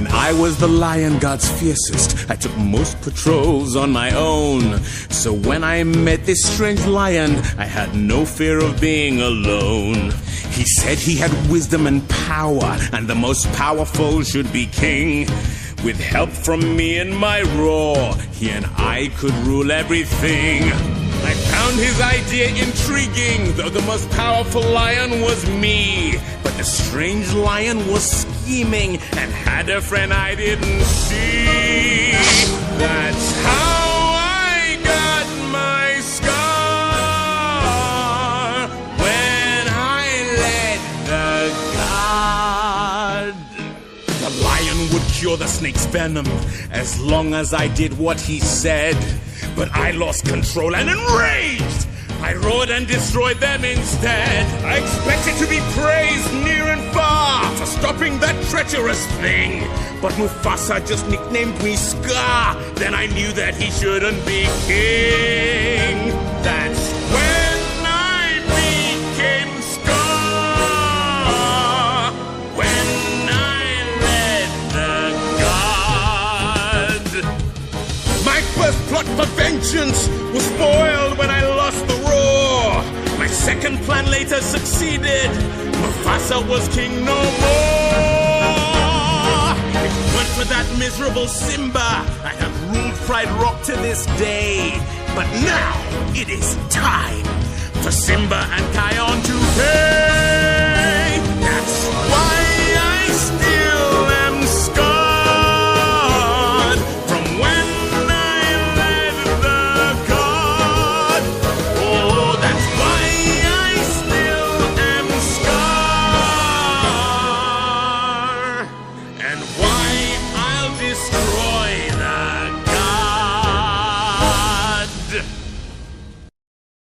I was the Lion Guard's fiercest. I took most patrols on my own. So when I met this strange lion, I had no fear of being alone. He said he had wisdom and power, and the most powerful should be king. With help from me and my roar, he and I could rule everything. I found his idea intriguing, though the most powerful lion was me. But the strange lion was scheming and had a friend I didn't see. That's how I got my scar when I led the Guard. The lion would cure the snake's venom as long as I did what he said. But I lost control and enraged. I roared and destroyed them instead. I expected to be praised near and far for stopping that treacherous thing. But Mufasa just nicknamed me Scar. Then I knew that he shouldn't be king. First plot for vengeance was spoiled when I lost the roar. My second plan later succeeded. Mufasa was king no more. If it weren't for that miserable Simba, I have ruled Pride Rock to this day. But now it is time for Simba and Kion to pay. And